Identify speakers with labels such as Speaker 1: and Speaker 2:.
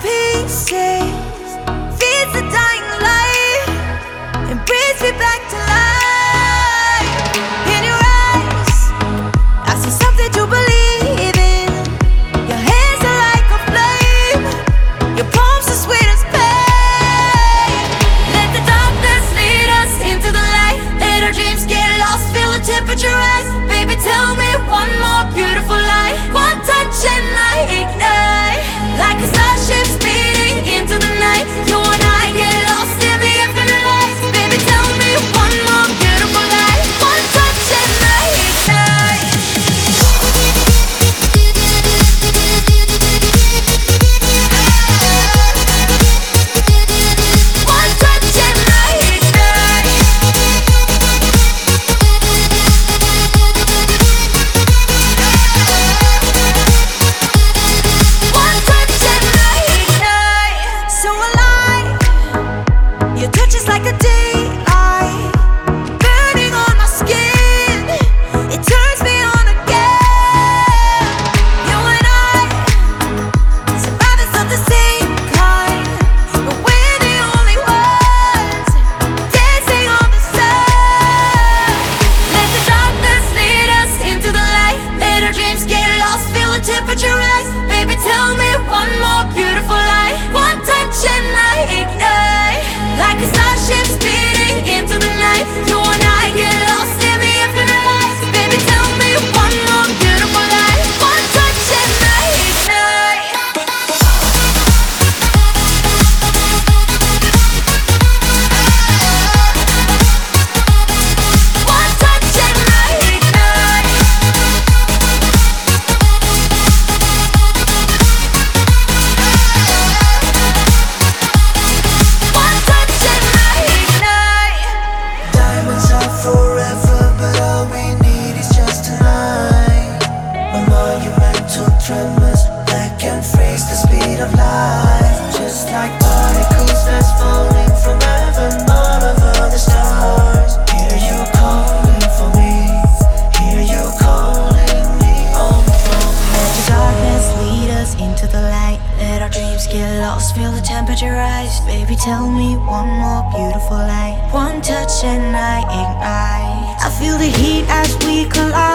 Speaker 1: pieces feeds the dying light and brings me back to life. In your eyes, I see something to believe in. Your hands are like a flame, your palms are sweet as pain. Let the darkness lead us into the light. Let our dreams get lost, feel the temperature rise. Baby, tell me one more. future. Let our dreams get lost, feel the temperature rise. Baby, tell me one more beautiful lie. One touch and I ignite. I feel the heat as we collide.